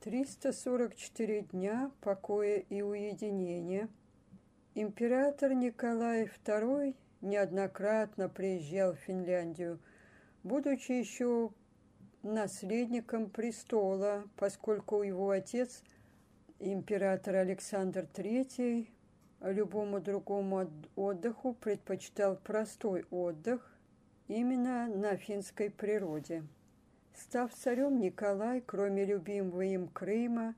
344 дня покоя и уединения. Император Николай II неоднократно приезжал в Финляндию, будучи еще наследником престола, поскольку его отец, император Александр III, любому другому отдыху предпочитал простой отдых именно на финской природе. Став царем, Николай, кроме любимого им Крыма,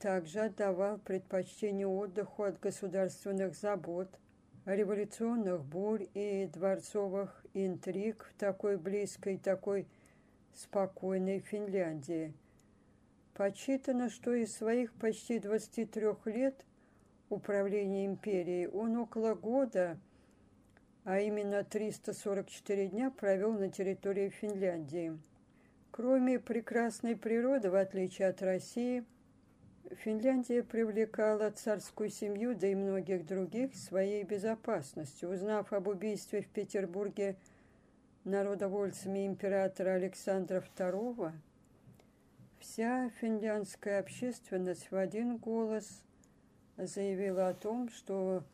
также отдавал предпочтение отдыху от государственных забот, революционных бурь и дворцовых интриг в такой близкой, такой спокойной Финляндии. Подсчитано, что из своих почти 23 лет управления империей он около года, а именно 344 дня провел на территории Финляндии. Кроме прекрасной природы, в отличие от России, Финляндия привлекала царскую семью, да и многих других, своей безопасностью. Узнав об убийстве в Петербурге народовольцами императора Александра II, вся финляндская общественность в один голос заявила о том, что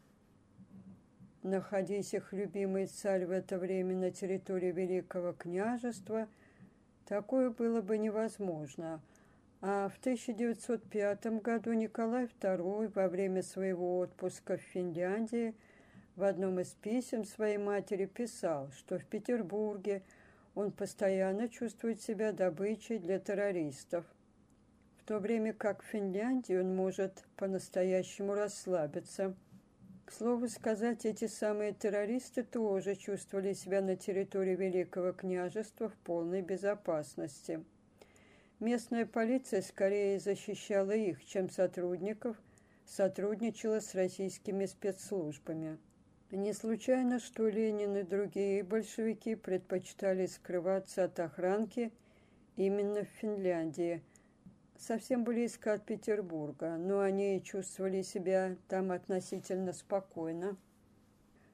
находясь их любимый царь в это время на территории Великого княжества – Такое было бы невозможно. А в 1905 году Николай II во время своего отпуска в Финляндии в одном из писем своей матери писал, что в Петербурге он постоянно чувствует себя добычей для террористов, в то время как в Финляндии он может по-настоящему расслабиться – к слову сказать, эти самые террористы тоже чувствовали себя на территории Великого княжества в полной безопасности. Местная полиция скорее защищала их, чем сотрудников, сотрудничала с российскими спецслужбами. Не случайно, что Ленин и другие большевики предпочитали скрываться от охранки именно в Финляндии – совсем близко от Петербурга, но они чувствовали себя там относительно спокойно.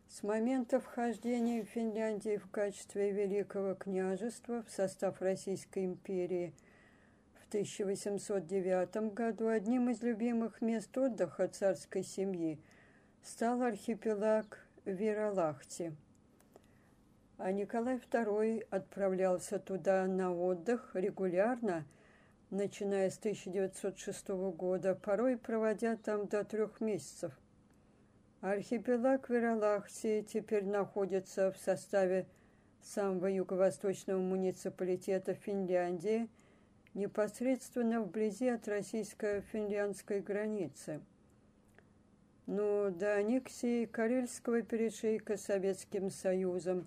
С момента вхождения Финляндии в качестве Великого княжества в состав Российской империи в 1809 году одним из любимых мест отдыха царской семьи стал архипелаг Виралахти. А Николай II отправлялся туда на отдых регулярно – начиная с 1906 года, порой проводя там до трех месяцев. Архипелаг Вералахси теперь находится в составе самого юго-восточного муниципалитета Финляндии, непосредственно вблизи от российско-финляндской границы. Но до аннексии Карельского перешейка Советским Союзом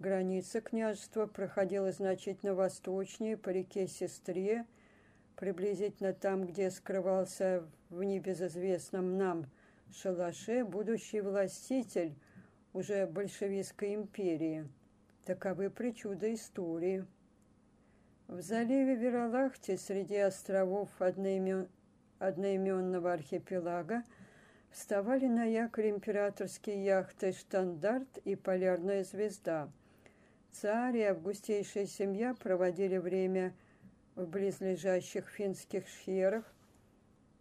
граница княжества проходила значительно восточнее по реке Сестре – приблизительно там, где скрывался в небезызвестном нам шалаше будущий властитель уже большевистской империи. Таковы причуды истории. В заливе Вералахти среди островов одноимен... одноименного архипелага вставали на якорь императорские яхты «Штандарт» и «Полярная звезда». Царь и августейшая семья проводили время – в близлежащих финских шхерах,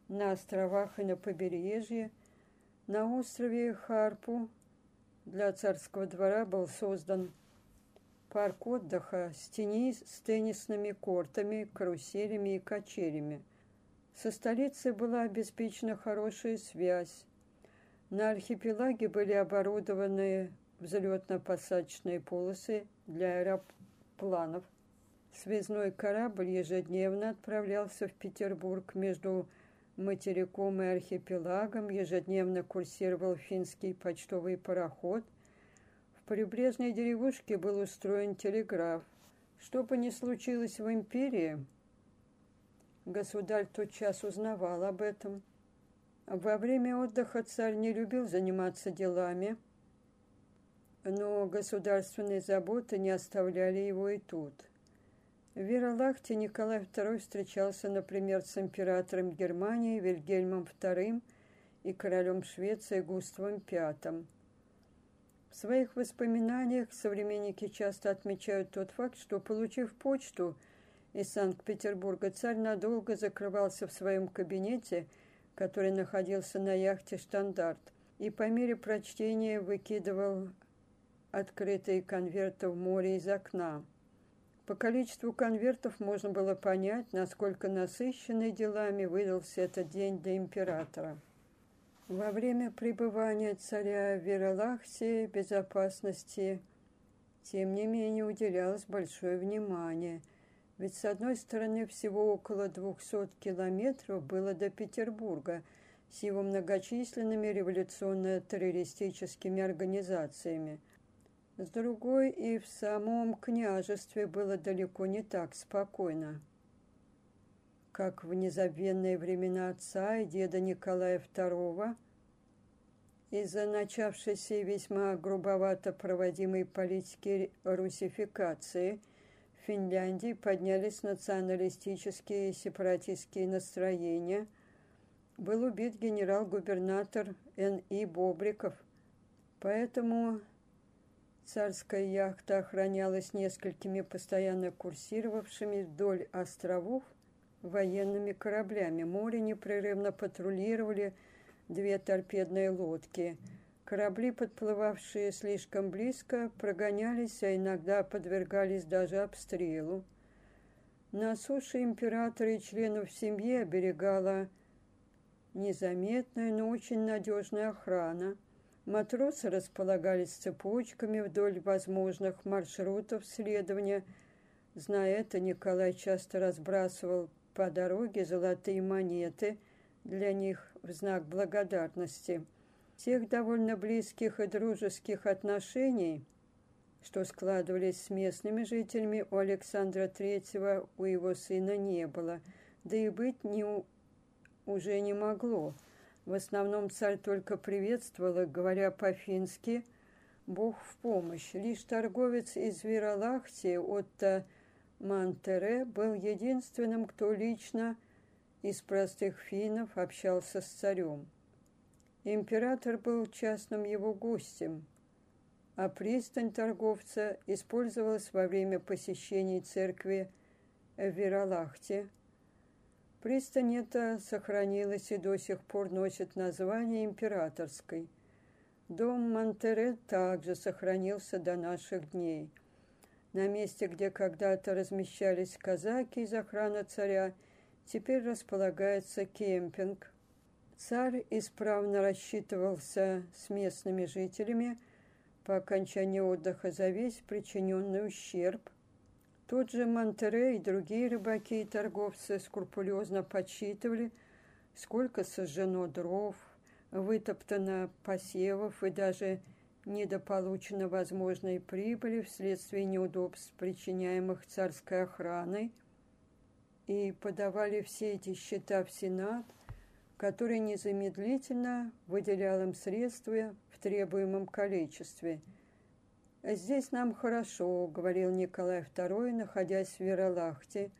на островах и на побережье. На острове Харпу для царского двора был создан парк отдыха с, тени, с теннисными кортами, каруселями и качелями. Со столицей была обеспечена хорошая связь. На архипелаге были оборудованы взлетно-посадочные полосы для аэропланов – Связной корабль ежедневно отправлялся в Петербург между материком и архипелагом, ежедневно курсировал финский почтовый пароход. В прибрежной деревушке был устроен телеграф. Что бы ни случилось в империи, государь тотчас узнавал об этом. Во время отдыха царь не любил заниматься делами, но государственные заботы не оставляли его и тут – в Вералахте Николай II встречался, например, с императором Германии Вильгельмом II и королем Швеции Густавом V. В своих воспоминаниях современники часто отмечают тот факт, что, получив почту, из Санкт-Петербурга, царь надолго закрывался в своем кабинете, который находился на яхте «Штандарт», и по мере прочтения выкидывал открытые конверты в море из окна. По количеству конвертов можно было понять, насколько насыщенный делами выдался этот день для императора. Во время пребывания царя в Вералахсе безопасности, тем не менее, уделялось большое внимание, ведь с одной стороны всего около 200 километров было до Петербурга с его многочисленными революционно-террористическими организациями – с другой, и в самом княжестве было далеко не так спокойно, как в незабвенные времена отца и деда Николая II, из-за начавшейся весьма грубовато проводимой политики русификации в Финляндии поднялись националистические и сепаратистские настроения. Был убит генерал-губернатор Н.И. Бобриков. Поэтому Царская яхта охранялась несколькими постоянно курсировавшими вдоль островов военными кораблями. Море непрерывно патрулировали две торпедные лодки. Корабли, подплывавшие слишком близко, прогонялись, а иногда подвергались даже обстрелу. На суше императора и членов семьи оберегала незаметная, но очень надежная охрана – Матросы располагались цепочками вдоль возможных маршрутов следования. Зная это, Николай часто разбрасывал по дороге золотые монеты для них в знак благодарности. Тех довольно близких и дружеских отношений, что складывались с местными жителями, у Александра Третьего, у его сына не было, да и быть не, уже не могло – в основном царь только приветствовал говоря по-фински «Бог в помощь». Лишь торговец из Виралахти Отто Мантере был единственным, кто лично из простых финнов общался с царем. Император был частным его гостем, а пристань торговца использовалась во время посещений церкви в Виралахте, Пристань эта сохранилась и до сих пор носит название императорской. Дом Монтере также сохранился до наших дней. На месте, где когда-то размещались казаки из охраны царя, теперь располагается кемпинг. Царь исправно рассчитывался с местными жителями по окончании отдыха за весь причиненный ущерб – тот же Монтерей и другие рыбаки и торговцы скрупулезно подсчитывали, сколько сожжено дров, вытоптано посевов и даже недополучено возможной прибыли вследствие неудобств, причиняемых царской охраной, и подавали все эти счета в Сенат, который незамедлительно выделял им средства в требуемом количестве – «Здесь нам хорошо», — говорил Николай II, находясь в Вералахте.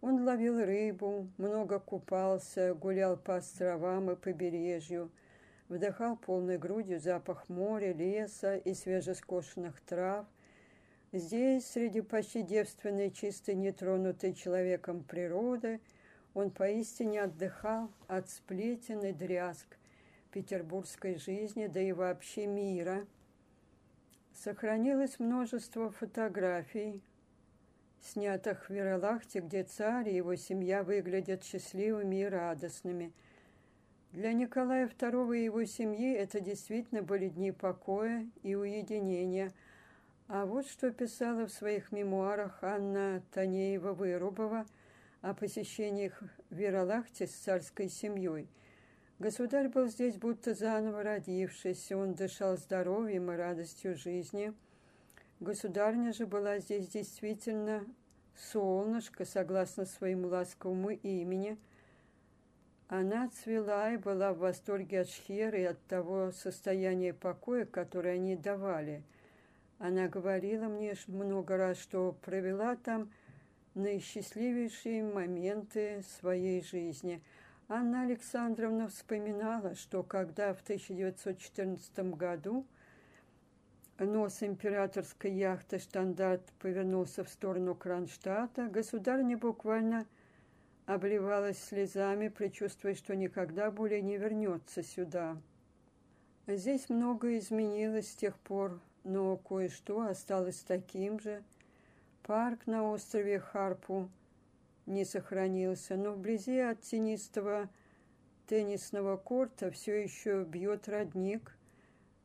Он ловил рыбу, много купался, гулял по островам и побережью, вдыхал полной грудью запах моря, леса и свежескошенных трав. Здесь, среди почти девственной, чистой, нетронутой человеком природы, он поистине отдыхал от сплетен и дрязг петербургской жизни, да и вообще мира – Сохранилось множество фотографий, снятых в Вералахте, где царь и его семья выглядят счастливыми и радостными. Для Николая II и его семьи это действительно были дни покоя и уединения. А вот что писала в своих мемуарах Анна Танеева-Вырубова о посещениях в Вералахте с царской семьей – Государь был здесь будто заново родившийся, он дышал здоровьем и радостью жизни. Государня же была здесь действительно солнышко, согласно своему ласковому имени. Она цвела и была в восторге от Шхеры и от того состояния покоя, которое они давали. Она говорила мне много раз, что провела там наисчастливейшие моменты своей жизни – Анна Александровна вспоминала, что когда в 1914 году нос императорской яхты «Штандарт» повернулся в сторону Кронштадта, государыня буквально обливалась слезами, предчувствуя, что никогда более не вернется сюда. Здесь многое изменилось с тех пор, но кое-что осталось таким же. Парк на острове Харпу не сохранился, но вблизи от тенистого теннисного корта все еще бьет родник,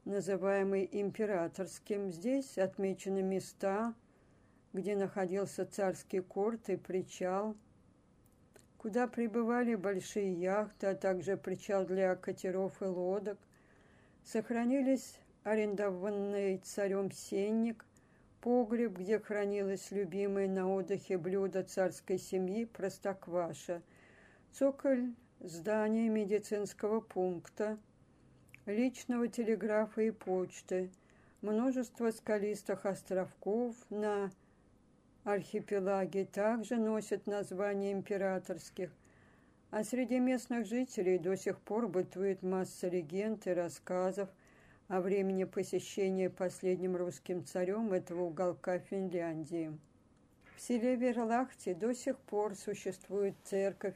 называемый императорским. Здесь отмечены места, где находился царский корт и причал, куда прибывали большие яхты, а также причал для катеров и лодок. Сохранились арендованный царем сенник, погреб, где хранилось любимое на отдыхе блюдо царской семьи простокваша, цоколь здания медицинского пункта, личного телеграфа и почты, множество скалистых островков на архипелаге также носят названия императорских, а среди местных жителей до сих пор бытует масса легенд и рассказов о времени посещения последним русским царем этого уголка Финляндии. В селе Верлахте до сих пор существует церковь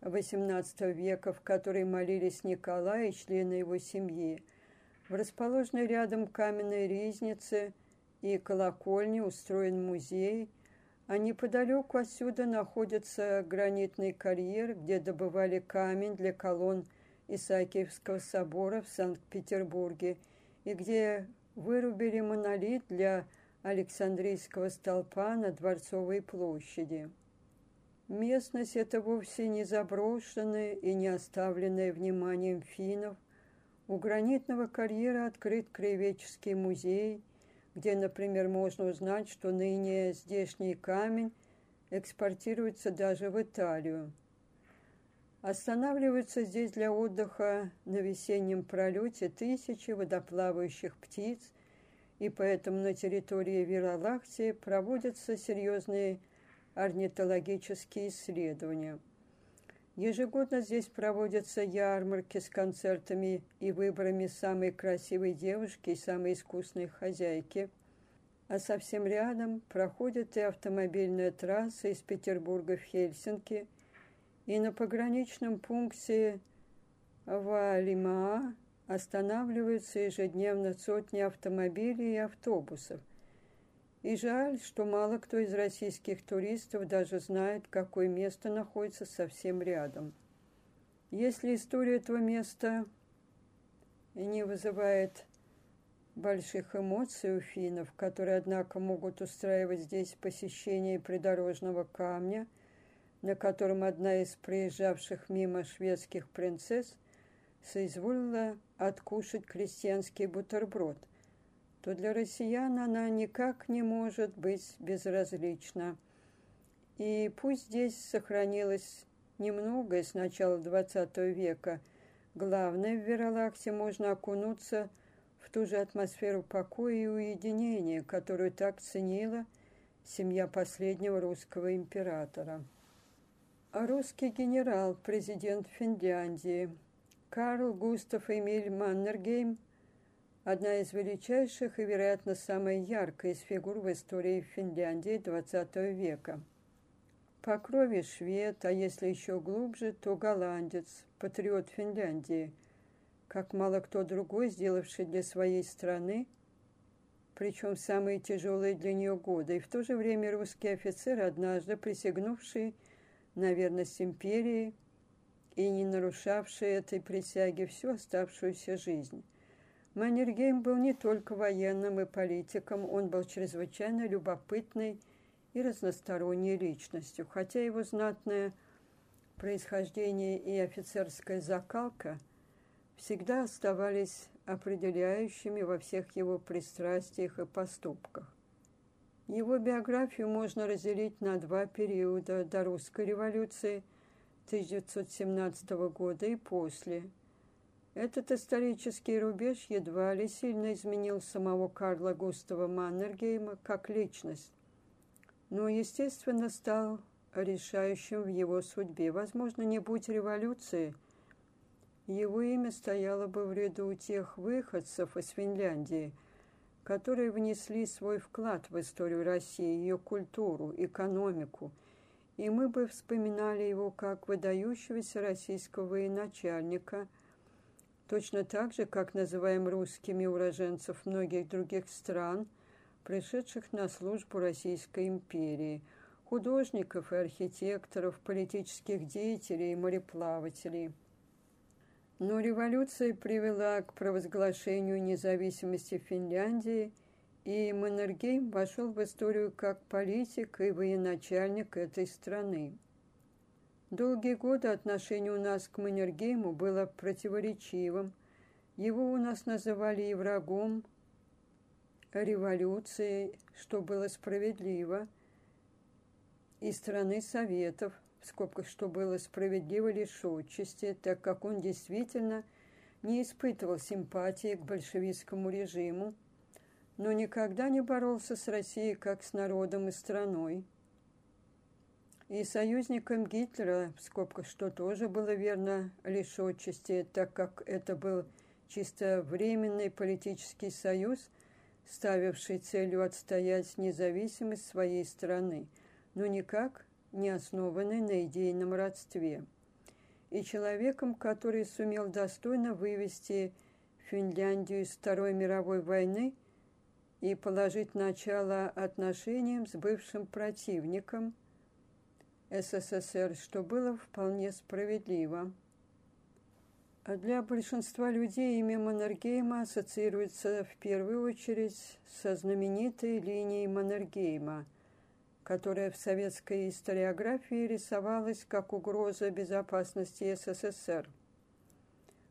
XVIII века, в которой молились Николай и члены его семьи. В расположенной рядом каменной ризнице и колокольне устроен музей, а неподалеку отсюда находится гранитный карьер, где добывали камень для колонн Исаакиевского собора в Санкт-Петербурге и где вырубили монолит для Александрийского столпа на Дворцовой площади. Местность эта вовсе не заброшенная и не оставленная вниманием финнов. У гранитного карьера открыт краеведческий музей, где, например, можно узнать, что ныне здешний камень экспортируется даже в Италию. Останавливаются здесь для отдыха на весеннем пролете тысячи водоплавающих птиц, и поэтому на территории Виралахтии проводятся серьезные орнитологические исследования. Ежегодно здесь проводятся ярмарки с концертами и выборами самой красивой девушки и самой искусной хозяйки. А совсем рядом проходит и автомобильная трасса из Петербурга в Хельсинки, и на пограничном пункте Валимаа останавливаются ежедневно сотни автомобилей и автобусов – и жаль, что мало кто из российских туристов даже знает, какое место находится совсем рядом. Если история этого места не вызывает больших эмоций у финнов, которые, однако, могут устраивать здесь посещение придорожного камня, на котором одна из приезжавших мимо шведских принцесс соизволила откушать крестьянский бутерброд – то для россиян она никак не может быть безразлична. И пусть здесь сохранилось немногое с начала XX века, главное, в Вералаксе можно окунуться в ту же атмосферу покоя и уединения, которую так ценила семья последнего русского императора. Русский генерал, президент Финляндии, Карл Густав Эмиль Маннергейм одна из величайших и, вероятно, самая яркая из фигур в истории Финляндии XX века. По крови швед, а если еще глубже, то голландец, патриот Финляндии, как мало кто другой, сделавший для своей страны, причем самые тяжелые для нее годы, и в то же время русский офицер, однажды присягнувший на верность империи и не нарушавший этой присяги всю оставшуюся жизнь. Маннергейм был не только военным и политиком, он был чрезвычайно любопытной и разносторонней личностью, хотя его знатное происхождение и офицерская закалка всегда оставались определяющими во всех его пристрастиях и поступках. Его биографию можно разделить на два периода – до русской революции 1917 года и после – этот исторический рубеж едва ли сильно изменил самого Карла Густава Маннергейма как личность, но, естественно, стал решающим в его судьбе. Возможно, не будь революции, его имя стояло бы в ряду тех выходцев из Финляндии, которые внесли свой вклад в историю России, ее культуру, экономику, и мы бы вспоминали его как выдающегося российского военачальника, точно так же, как называем русскими уроженцев многих других стран, пришедших на службу Российской империи, художников и архитекторов, политических деятелей и мореплавателей – но революция привела к провозглашению независимости Финляндии, и Маннергейм вошел в историю как политик и военачальник этой страны. Долгие годы отношение у нас к Маннергейму было противоречивым. Его у нас называли и врагом революции, что было справедливо, и страны Советов – в скобках, что было справедливо лишь отчасти, так как он действительно не испытывал симпатии к большевистскому режиму, но никогда не боролся с Россией как с народом и страной. И союзником Гитлера, в скобках, что тоже было верно лишь отчасти, так как это был чисто временный политический союз, ставивший целью отстоять независимость своей страны, но никак не основанной на идейном родстве, и человеком, который сумел достойно вывести Финляндию из Второй мировой войны и положить начало отношениям с бывшим противником СССР, что было вполне справедливо. А для большинства людей имя Маннергейма ассоциируется в первую очередь со знаменитой линией Маннергейма – которая в советской историографии рисовалась как угроза безопасности СССР.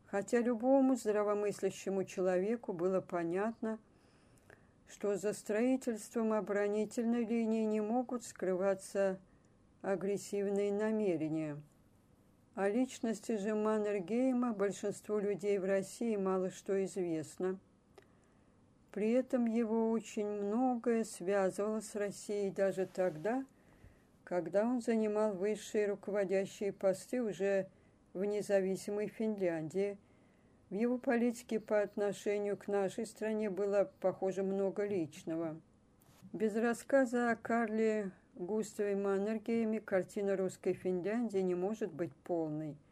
Хотя любому здравомыслящему человеку было понятно, что за строительством оборонительной линии не могут скрываться агрессивные намерения. О личности же Маннергейма большинству людей в России мало что известно – при этом его очень многое связывало с Россией даже тогда, когда он занимал высшие руководящие посты уже в независимой Финляндии. В его политике по отношению к нашей стране было, похоже, много личного. Без рассказа о Карле Густаве Маннергейме картина русской Финляндии не может быть полной –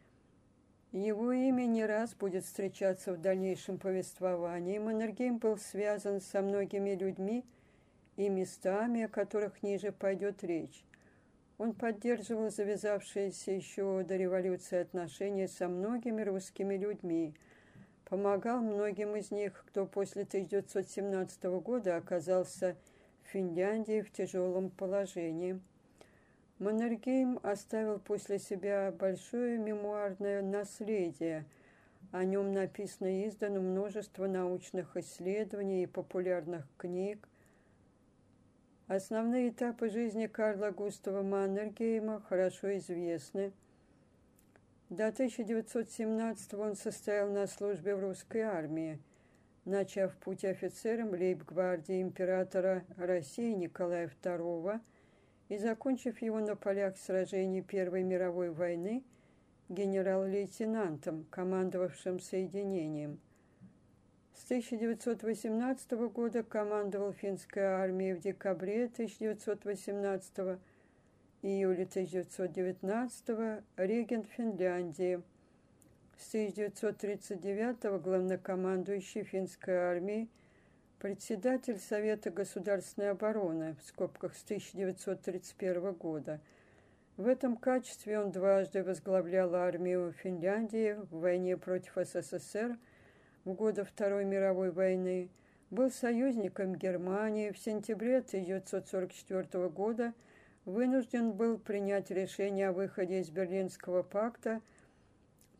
его имя не раз будет встречаться в дальнейшем повествовании. Маннергейм был связан со многими людьми и местами, о которых ниже пойдет речь. Он поддерживал завязавшиеся еще до революции отношения со многими русскими людьми, помогал многим из них, кто после 1917 года оказался в Финляндии в тяжелом положении. Маннергейм оставил после себя большое мемуарное наследие. О нем написано и издано множество научных исследований и популярных книг. Основные этапы жизни Карла Густава Маннергейма хорошо известны. До 1917 он состоял на службе в русской армии, начав путь офицером лейб-гвардии императора России Николая II – и, закончив его на полях сражений Первой мировой войны, генерал-лейтенантом, командовавшим соединением. С 1918 года командовал финской армией в декабре 1918 июле 1919 регент Финляндии. С 1939 главнокомандующий финской армией – председатель Совета государственной обороны в скобках с 1931 года. В этом качестве он дважды возглавлял армию Финляндии в войне против СССР в годы Второй мировой войны, был союзником Германии в сентябре 1944 года, вынужден был принять решение о выходе из Берлинского пакта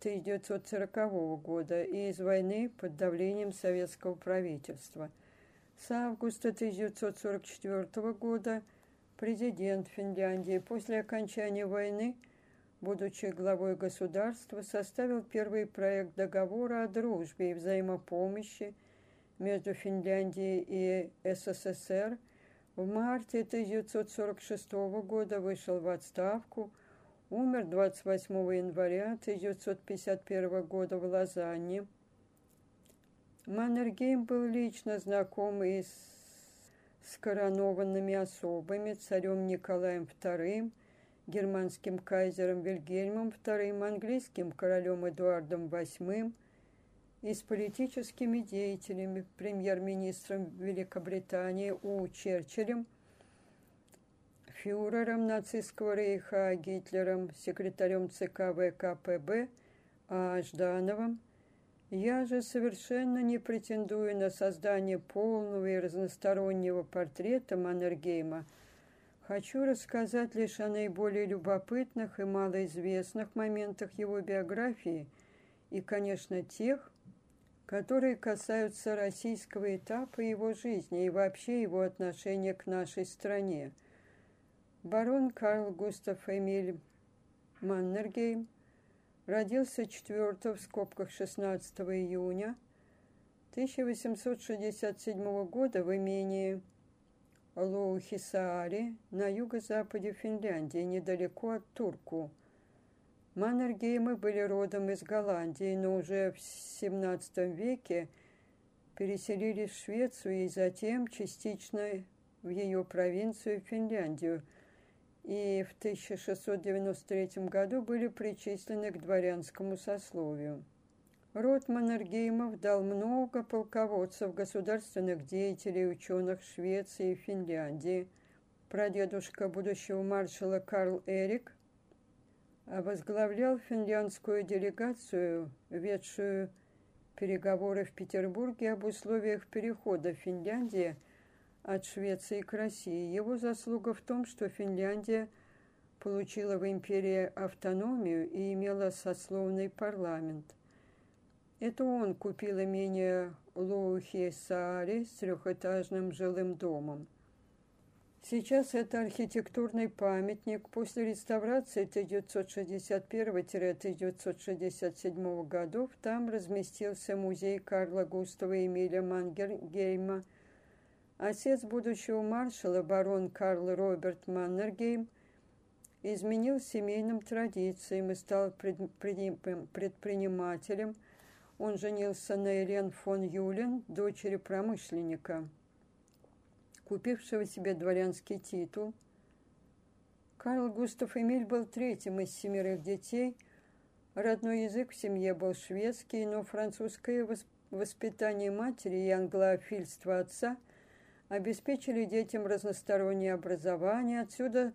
1940 года и из войны под давлением советского правительства – с августа 1944 года президент Финляндии после окончания войны, будучи главой государства, составил первый проект договора о дружбе и взаимопомощи между Финляндией и СССР. В марте 1946 года вышел в отставку, умер 28 января 1951 года в Лозанне. Маннергейм был лично знаком и с, с коронованными особами, царем Николаем II, германским кайзером Вильгельмом II, английским королем Эдуардом VIII и с политическими деятелями, премьер-министром Великобритании У. Черчиллем, фюрером нацистского рейха Гитлером, секретарем ЦК ВКПБ А. Ждановым, я же совершенно не претендую на создание полного и разностороннего портрета Маннергейма. Хочу рассказать лишь о наиболее любопытных и малоизвестных моментах его биографии и, конечно, тех, которые касаются российского этапа его жизни и вообще его отношения к нашей стране. Барон Карл Густав Эмиль Маннергейм Родился 4 в скобках 16 июня 1867 года в имении Лоухисаари на юго-западе Финляндии, недалеко от Турку. Маннергеймы были родом из Голландии, но уже в XVII веке переселились в Швецию и затем частично в ее провинцию Финляндию – и в 1693 году были причислены к дворянскому сословию. Род Маннергеймов дал много полководцев, государственных деятелей, ученых Швеции и Финляндии. Прадедушка будущего маршала Карл Эрик возглавлял финляндскую делегацию, ведшую переговоры в Петербурге об условиях перехода Финляндии – от Швеции к России. Его заслуга в том, что Финляндия получила в империи автономию и имела сословный парламент. Это он купил имение Лоухи-Саари с трехэтажным жилым домом. Сейчас это архитектурный памятник. После реставрации 1961-1967 годов там разместился музей Карла Густава Эмиля Мангергейма – Отец будущего маршала, барон Карл Роберт Маннергейм, изменил семейным традициям и стал предпринимателем. Он женился на Елен фон Юлен, дочери промышленника, купившего себе дворянский титул. Карл Густав Эмиль был третьим из семерых детей. Родной язык в семье был шведский, но французское воспитание матери и англофильство отца – обеспечили детям разностороннее образование, отсюда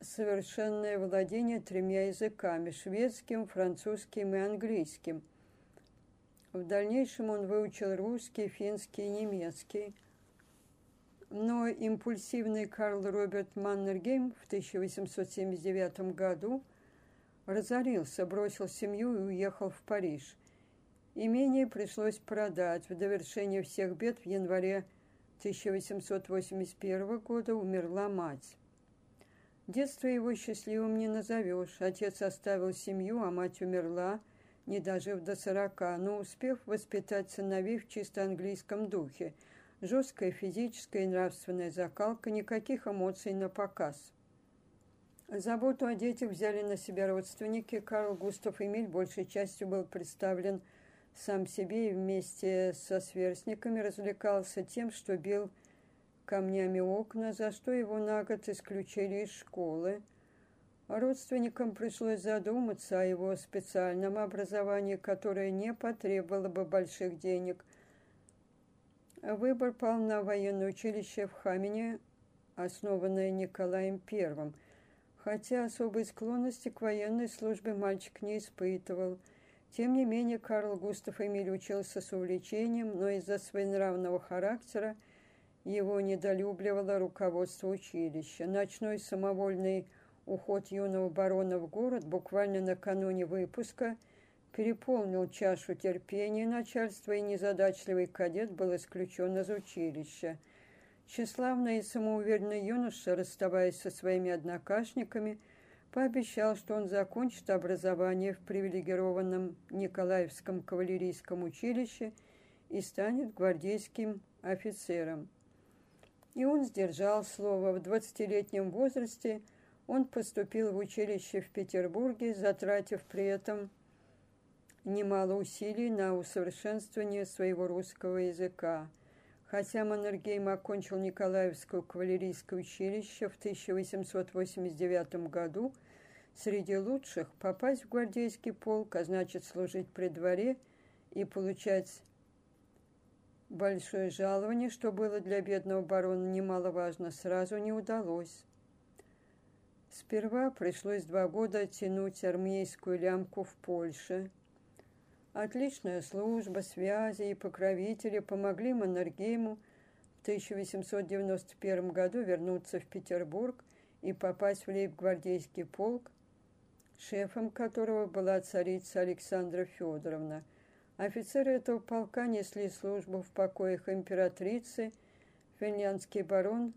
совершенное владение тремя языками – шведским, французским и английским. В дальнейшем он выучил русский, финский и немецкий. Но импульсивный Карл Роберт Маннергейм в 1879 году разорился, бросил семью и уехал в Париж. Имение пришлось продать в довершение всех бед в январе 1881 года умерла мать. Детство его счастливым не назовешь. Отец оставил семью, а мать умерла, не дожив до сорока, но успев воспитать сыновей в чисто английском духе. Жесткая физическая и нравственная закалка, никаких эмоций на показ. Заботу о детях взяли на себя родственники. Карл Густав Эмиль большей частью был представлен сам себе и вместе со сверстниками развлекался тем, что бил камнями окна, за что его на год исключили из школы. Родственникам пришлось задуматься о его специальном образовании, которое не потребовало бы больших денег. Выбор пал на военное училище в Хамине, основанное Николаем I, хотя особой склонности к военной службе мальчик не испытывал – тем не менее, Карл Густав Эмиль учился с увлечением, но из-за своенравного характера его недолюбливало руководство училища. Ночной самовольный уход юного барона в город буквально накануне выпуска переполнил чашу терпения начальства, и незадачливый кадет был исключен из училища. Тщеславный и самоуверенный юноша, расставаясь со своими однокашниками, пообещал, что он закончит образование в привилегированном Николаевском кавалерийском училище и станет гвардейским офицером. И он сдержал слово. В двадцатилетнем возрасте он поступил в училище в Петербурге, затратив при этом немало усилий на усовершенствование своего русского языка. Хотя Маннергейм окончил Николаевское кавалерийское училище в 1889 году, среди лучших попасть в гвардейский полк, а значит служить при дворе и получать большое жалование, что было для бедного барона немаловажно, сразу не удалось. Сперва пришлось два года тянуть армейскую лямку в Польше. Отличная служба, связи и покровители помогли Маннергейму в 1891 году вернуться в Петербург и попасть в лейб-гвардейский полк, шефом которого была царица Александра Федоровна. Офицеры этого полка несли службу в покоях императрицы. Финляндский барон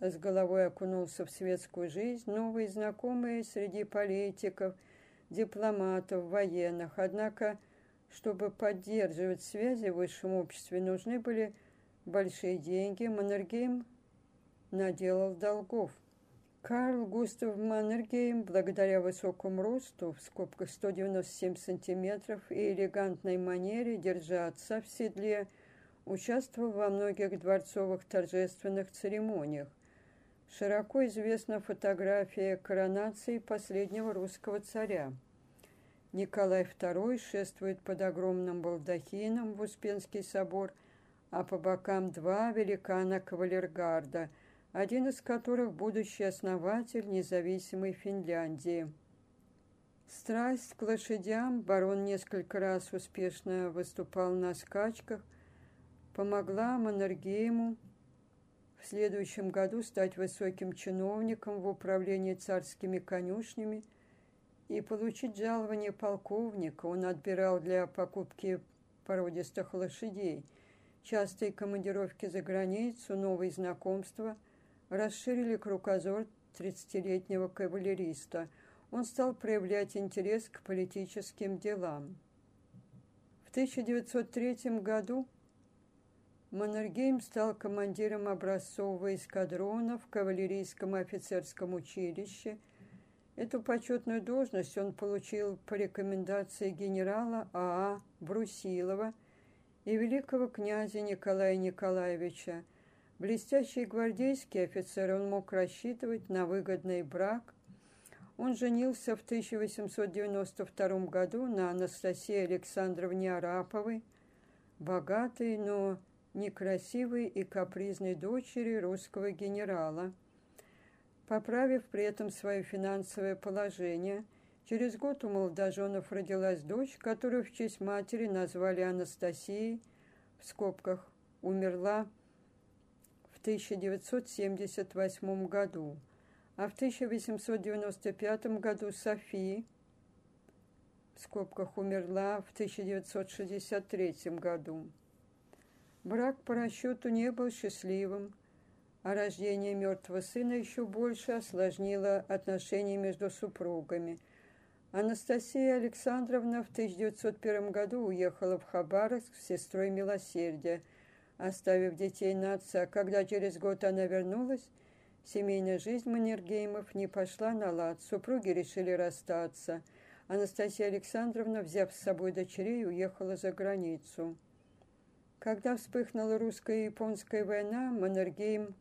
с головой окунулся в светскую жизнь, новые знакомые среди политиков, дипломатов, военных. Однако, чтобы поддерживать связи в высшем обществе, нужны были большие деньги. Маннергейм наделал долгов. Карл Густав Маннергейм, благодаря высокому росту, в скобках 197 сантиметров, и элегантной манере держаться в седле, участвовал во многих дворцовых торжественных церемониях. Широко известна фотография коронации последнего русского царя. Николай II шествует под огромным балдахином в Успенский собор, а по бокам два великана кавалергарда, один из которых будущий основатель независимой Финляндии. Страсть к лошадям, барон несколько раз успешно выступал на скачках, помогла Маннергейму в следующем году стать высоким чиновником в управлении царскими конюшнями и получить жалование полковника. Он отбирал для покупки породистых лошадей. Частые командировки за границу, новые знакомства расширили кругозор 30-летнего кавалериста. Он стал проявлять интерес к политическим делам. В 1903 году Маннергейм стал командиром образцового эскадрона в кавалерийском офицерском училище. Эту почетную должность он получил по рекомендации генерала А.А. Брусилова и великого князя Николая Николаевича. Блестящий гвардейский офицер, он мог рассчитывать на выгодный брак. Он женился в 1892 году на Анастасии Александровне Араповой, богатой, но некрасивой и капризной дочери русского генерала. Поправив при этом свое финансовое положение, через год у молодоженов родилась дочь, которую в честь матери назвали Анастасией, в скобках умерла в 1978 году, а в 1895 году София, в скобках умерла в 1963 году. Брак по расчету не был счастливым, а рождение мертвого сына еще больше осложнило отношения между супругами. Анастасия Александровна в 1901 году уехала в Хабаровск с сестрой Милосердия, оставив детей на отца. Когда через год она вернулась, семейная жизнь Маннергеймов не пошла на лад. Супруги решили расстаться. Анастасия Александровна, взяв с собой дочерей, уехала за границу. Когда вспыхнула русско японская война, Маннергейм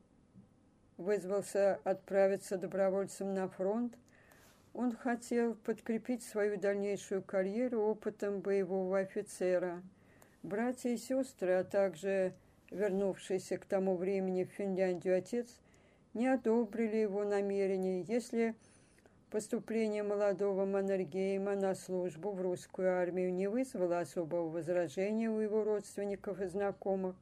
вызвался отправиться добровольцем на фронт. Он хотел подкрепить свою дальнейшую карьеру опытом боевого офицера. Братья и сестры, а также вернувшийся к тому времени в Финляндию отец, не одобрили его намерений. Если Поступление молодого Маннергейма на службу в русскую армию не вызвало особого возражения у его родственников и знакомых.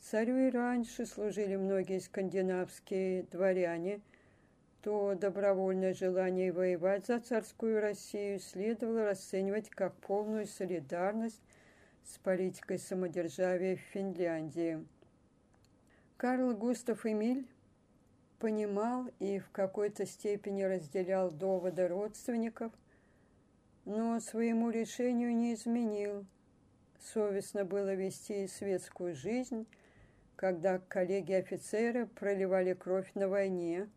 Царю и раньше служили многие скандинавские дворяне, то добровольное желание воевать за царскую Россию следовало расценивать как полную солидарность с политикой самодержавия в Финляндии. Карл Густав Эмиль понимал и в какой-то степени разделял доводы родственников, но своему решению не изменил. Совестно было вести светскую жизнь, когда коллеги-офицеры проливали кровь на войне.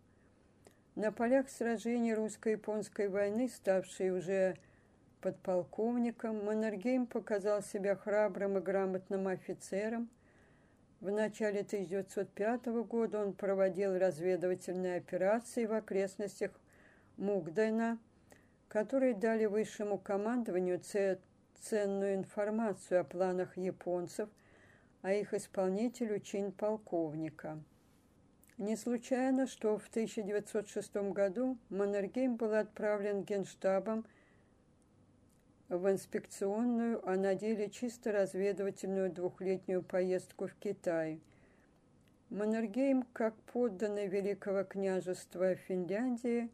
На полях сражений русско-японской войны, ставшей уже подполковником, Маннергейм показал себя храбрым и грамотным офицером. В начале 1905 года он проводил разведывательные операции в окрестностях Мугдена, которые дали высшему командованию ценную информацию о планах японцев, а их исполнителю чин полковника. Не случайно, что в 1906 году Маннергейм был отправлен генштабом в инспекционную, а на деле чисто разведывательную двухлетнюю поездку в Китай. Маннергейм, как подданный Великого княжества Финляндии,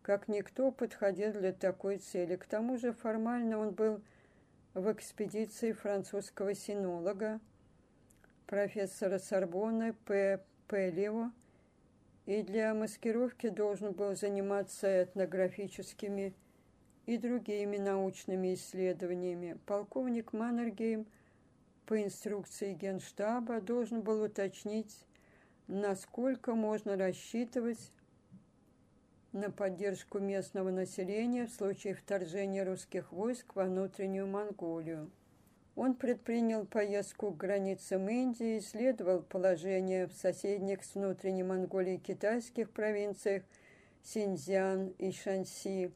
как никто подходил для такой цели. К тому же формально он был в экспедиции французского синолога, профессора Сорбонны П. Пелево, и для маскировки должен был заниматься этнографическими и другими научными исследованиями. Полковник Маннергейм по инструкции Генштаба должен был уточнить, насколько можно рассчитывать на поддержку местного населения в случае вторжения русских войск во внутреннюю Монголию. Он предпринял поездку к границам Индии, исследовал положение в соседних с внутренней Монголией китайских провинциях Синьцзян и Шанси,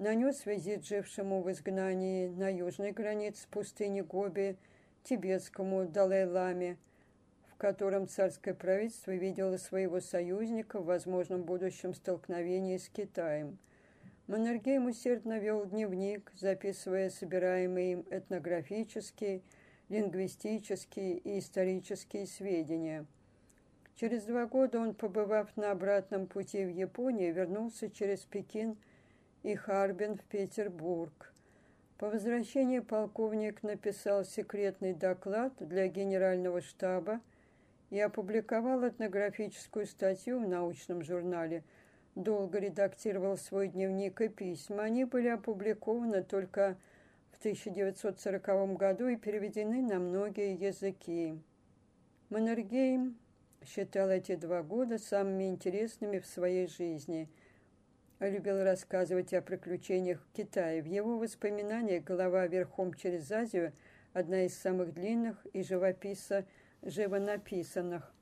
нанес визит жившему в изгнании на южной границе пустыни Гоби тибетскому Далай-Ламе – котором царское правительство видело своего союзника в возможном будущем столкновении с Китаем. Маннергейм усердно вел дневник, записывая собираемые им этнографические, лингвистические и исторические сведения. Через два года он, побывав на обратном пути в Японию, вернулся через Пекин и Харбин в Петербург. По возвращении полковник написал секретный доклад для генерального штаба и опубликовал этнографическую статью в научном журнале. Долго редактировал свой дневник и письма. Они были опубликованы только в 1940 году и переведены на многие языки. Маннергейм считал эти два года самыми интересными в своей жизни. Любил рассказывать о приключениях в Китае. В его воспоминаниях «Голова верхом через Азию» одна из самых длинных и живописа – живо написанных.